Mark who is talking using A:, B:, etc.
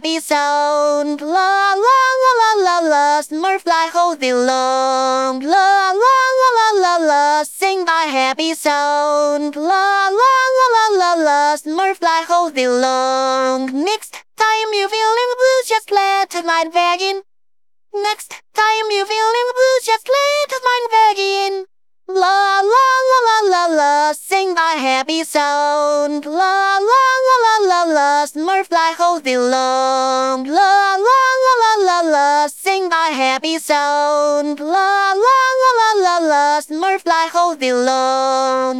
A: happy sound. La la la la la la, Smurfly hold the long. La la la la la la, sing my happy sound. La la la la la la, Smurfly hold the long. Next time you feeling blue, just let mine wagon. Next time you feeling blue, just let mine wagon. La la la la la la, sing my happy sound. La la, Smurfly hold long. La la la la la la, sing my happy sound. La la la la la la, Smurfly hold the long.